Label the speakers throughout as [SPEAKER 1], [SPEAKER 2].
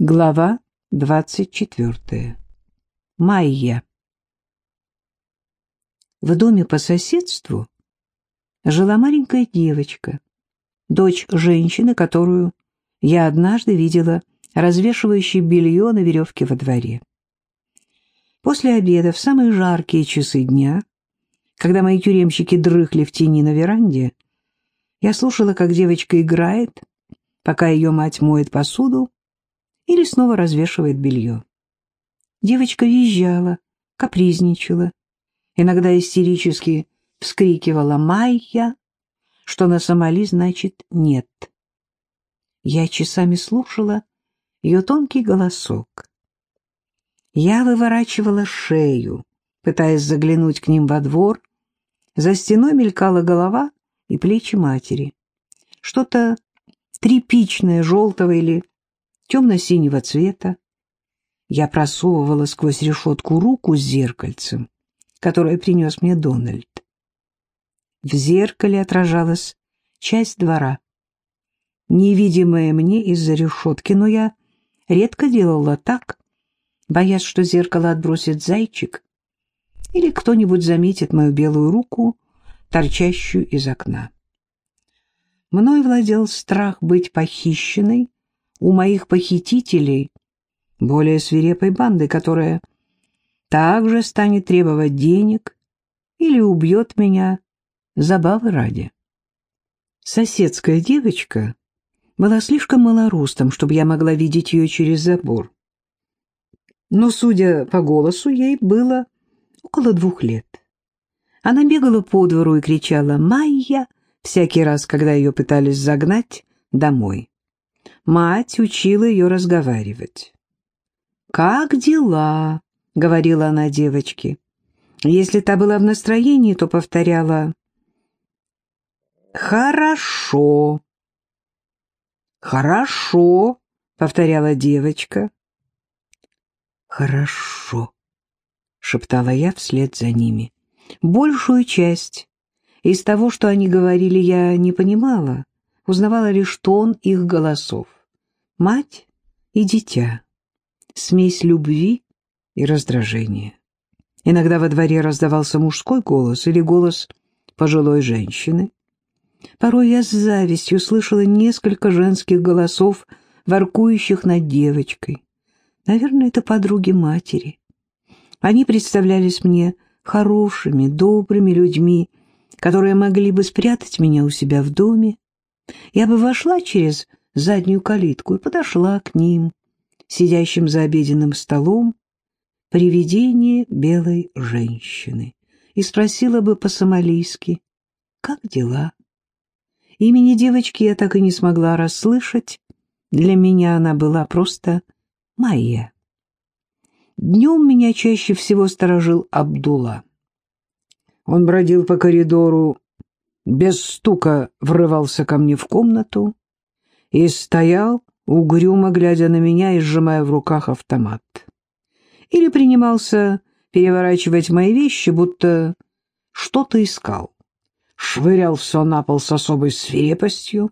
[SPEAKER 1] Глава двадцать четвертая. Майя. В доме по соседству жила маленькая девочка, дочь женщины, которую я однажды видела развешивающей белье на веревке во дворе. После обеда, в самые жаркие часы дня, когда мои тюремщики дрыхли в тени на веранде, я слушала, как девочка играет, пока ее мать моет посуду или снова развешивает белье. Девочка визжала, капризничала, иногда истерически вскрикивала «Майя», что на Сомали значит «нет». Я часами слушала ее тонкий голосок. Я выворачивала шею, пытаясь заглянуть к ним во двор. За стеной мелькала голова и плечи матери. Что-то тряпичное, желтого или темно-синего цвета. Я просовывала сквозь решетку руку с зеркальцем, которое принес мне Дональд. В зеркале отражалась часть двора, невидимая мне из-за решетки, но я редко делала так, боясь, что зеркало отбросит зайчик или кто-нибудь заметит мою белую руку, торчащую из окна. Мной владел страх быть похищенной у моих похитителей более свирепой банды, которая также станет требовать денег или убьет меня забавы ради. Соседская девочка была слишком малоростом, чтобы я могла видеть ее через забор. Но, судя по голосу, ей было около двух лет. Она бегала по двору и кричала «Майя!» всякий раз, когда ее пытались загнать домой. Мать учила ее разговаривать. «Как дела?» — говорила она девочке. Если та была в настроении, то повторяла «Хорошо». «Хорошо», — повторяла девочка. «Хорошо», — шептала я вслед за ними. Большую часть из того, что они говорили, я не понимала, узнавала лишь тон их голосов. Мать и дитя, смесь любви и раздражения. Иногда во дворе раздавался мужской голос или голос пожилой женщины. Порой я с завистью слышала несколько женских голосов, воркующих над девочкой. Наверное, это подруги матери. Они представлялись мне хорошими, добрыми людьми, которые могли бы спрятать меня у себя в доме. Я бы вошла через заднюю калитку и подошла к ним, сидящим за обеденным столом, привидение белой женщины, и спросила бы по-сомалийски, «Как дела?» Имени девочки я так и не смогла расслышать. Для меня она была просто Майя. Днем меня чаще всего сторожил Абдулла. Он бродил по коридору, без стука врывался ко мне в комнату и стоял, угрюмо глядя на меня и сжимая в руках автомат. Или принимался переворачивать мои вещи, будто что-то искал швырял все на пол с особой свирепостью.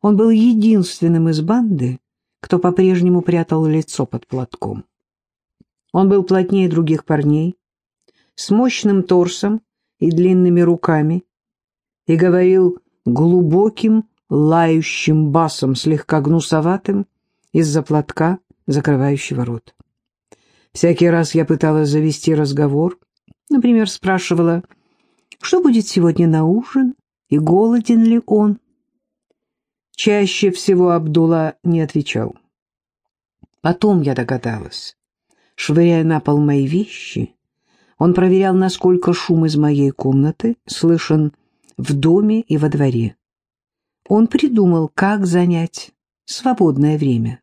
[SPEAKER 1] Он был единственным из банды, кто по-прежнему прятал лицо под платком. Он был плотнее других парней, с мощным торсом и длинными руками, и говорил глубоким, лающим басом, слегка гнусоватым, из-за платка, закрывающего рот. Всякий раз я пыталась завести разговор, например, спрашивала — что будет сегодня на ужин и голоден ли он. Чаще всего Абдулла не отвечал. Потом я догадалась. Швыряя на пол мои вещи, он проверял, насколько шум из моей комнаты слышен в доме и во дворе. Он придумал, как занять свободное время.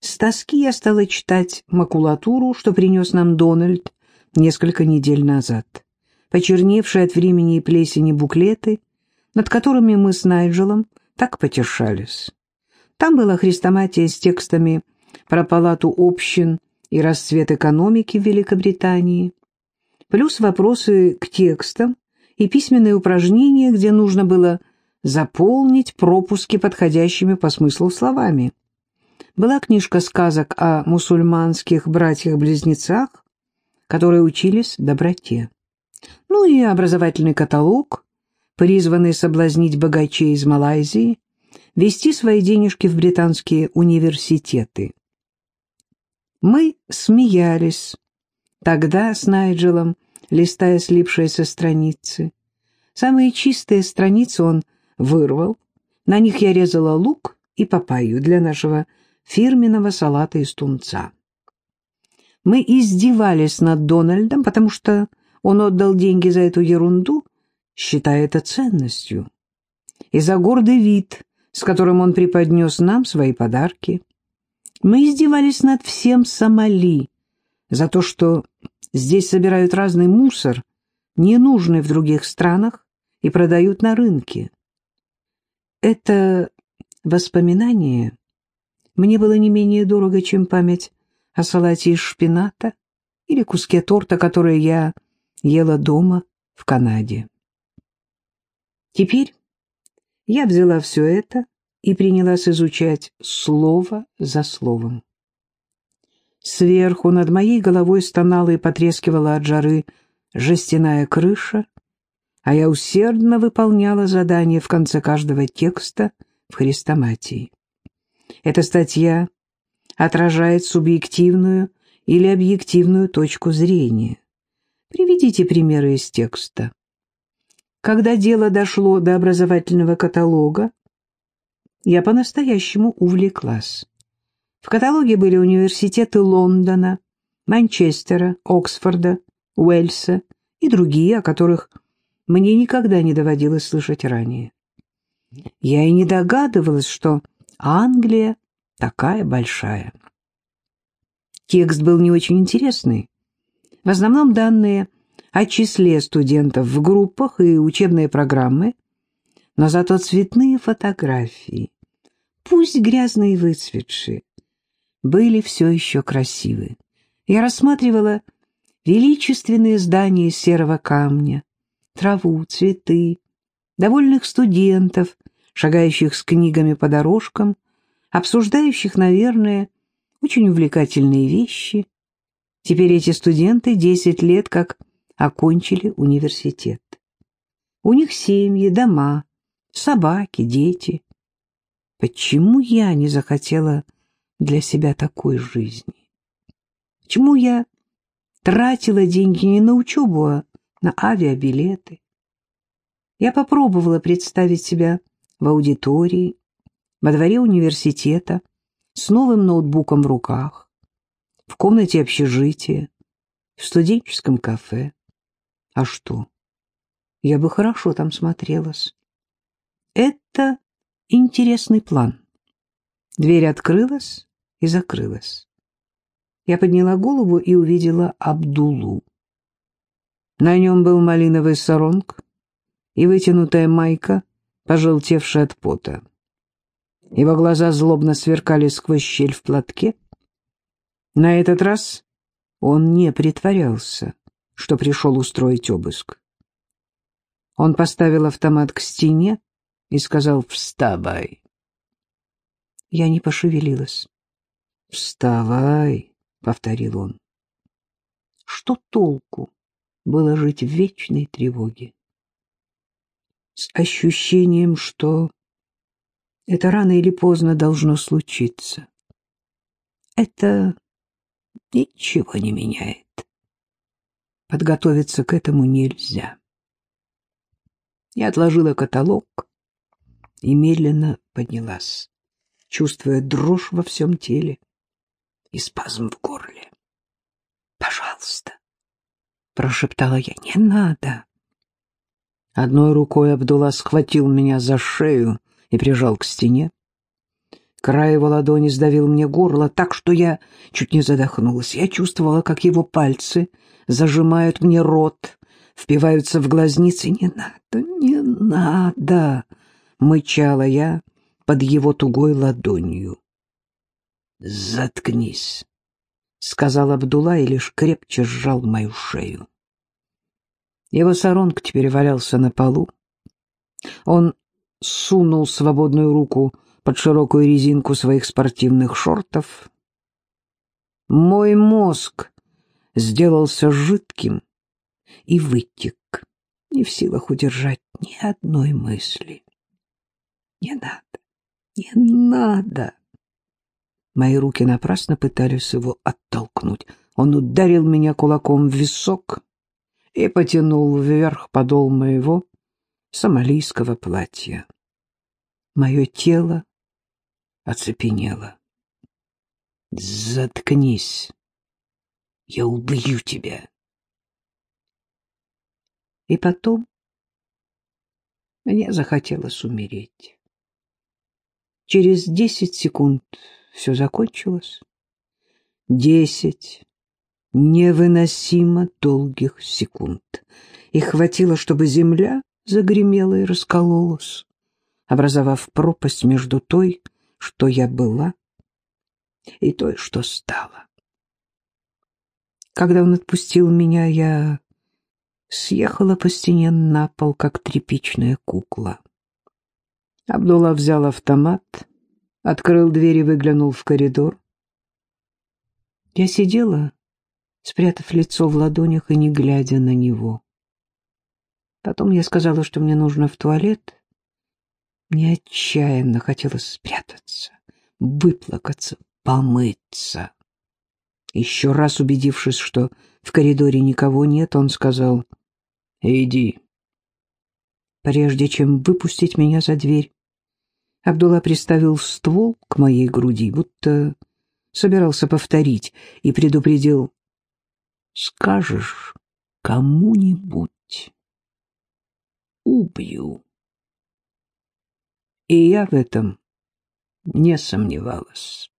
[SPEAKER 1] С тоски я стала читать макулатуру, что принес нам Дональд несколько недель назад почерневшие от времени и плесени буклеты, над которыми мы с Найджелом так потешались. Там была хрестоматия с текстами про палату общин и расцвет экономики в Великобритании, плюс вопросы к текстам и письменные упражнения, где нужно было заполнить пропуски подходящими по смыслу словами. Была книжка сказок о мусульманских братьях-близнецах, которые учились доброте. Ну и образовательный каталог, призванный соблазнить богачей из Малайзии, вести свои денежки в британские университеты. Мы смеялись тогда с Найджелом, листая слипшиеся страницы. Самые чистые страницы он вырвал, на них я резала лук и папайю для нашего фирменного салата из тунца. Мы издевались над Дональдом, потому что он отдал деньги за эту ерунду, считая это ценностью. И за гордый вид, с которым он преподнес нам свои подарки. Мы издевались над всем Сомали за то, что здесь собирают разный мусор, ненужный в других странах, и продают на рынке. Это воспоминание мне было не менее дорого, чем память о салате из шпината или куске торта, который я ела дома в Канаде. Теперь я взяла все это и принялась изучать слово за словом. Сверху над моей головой стонала и потрескивала от жары жестяная крыша, а я усердно выполняла задание в конце каждого текста в хрестоматии. Эта статья отражает субъективную или объективную точку зрения. Приведите примеры из текста. Когда дело дошло до образовательного каталога, я по-настоящему увлеклась. В каталоге были университеты Лондона, Манчестера, Оксфорда, Уэльса и другие, о которых мне никогда не доводилось слышать ранее. Я и не догадывалась, что Англия такая большая. Текст был не очень интересный. В основном данные о числе студентов в группах и учебные программы, но зато цветные фотографии, пусть грязные и выцветшие, были все еще красивы. Я рассматривала величественные здания из серого камня, траву, цветы, довольных студентов, шагающих с книгами по дорожкам, обсуждающих, наверное, очень увлекательные вещи. Теперь эти студенты десять лет как окончили университет. У них семьи, дома, собаки, дети. Почему я не захотела для себя такой жизни? Почему я тратила деньги не на учебу, а на авиабилеты? Я попробовала представить себя в аудитории, во дворе университета, с новым ноутбуком в руках, в комнате общежития, в студенческом кафе. А что? Я бы хорошо там смотрелась. Это интересный план. Дверь открылась и закрылась. Я подняла голову и увидела Абдулу. На нем был малиновый саронг и вытянутая майка, пожелтевшая от пота. Его глаза злобно сверкали сквозь щель в платке. На этот раз он не притворялся что пришел устроить обыск. Он поставил автомат к стене и сказал «Вставай». Я не пошевелилась. «Вставай», — повторил он. Что толку было жить в вечной тревоге? С ощущением, что это рано или поздно должно случиться. Это ничего не меняет. Подготовиться к этому нельзя. Я отложила каталог и медленно поднялась, чувствуя дрожь во всем теле и спазм в горле. «Пожалуйста», — прошептала я, — «не надо». Одной рукой Абдулла схватил меня за шею и прижал к стене. Край его ладони сдавил мне горло так, что я чуть не задохнулась. Я чувствовала, как его пальцы зажимают мне рот, впиваются в глазницы. «Не надо, не надо!» — мычала я под его тугой ладонью. «Заткнись!» — сказал Абдулла и лишь крепче сжал мою шею. Его саронг теперь валялся на полу. Он сунул свободную руку под широкую резинку своих спортивных шортов. Мой мозг сделался жидким и вытек, не в силах удержать ни одной мысли. Не надо, не надо. Мои руки напрасно пытались его оттолкнуть. Он ударил меня кулаком в висок и потянул вверх подол моего сомалийского платья. Мое тело оцепенело. «Заткнись! Я убью тебя!» И потом мне захотелось умереть. Через десять секунд все закончилось. Десять невыносимо долгих секунд. И хватило, чтобы земля загремела и раскололась, образовав пропасть между той, что я была, и той, что стала. Когда он отпустил меня, я съехала по стене на пол, как тряпичная кукла. Абдулла взял автомат, открыл дверь и выглянул в коридор. Я сидела, спрятав лицо в ладонях и не глядя на него. Потом я сказала, что мне нужно в туалет. Мне отчаянно хотелось спрятаться, выплакаться, помыться. Еще раз убедившись, что в коридоре никого нет, он сказал «Иди». Прежде чем выпустить меня за дверь, Абдулла приставил ствол к моей груди, будто собирался повторить, и предупредил «Скажешь кому-нибудь» убью. И я в этом не сомневалась.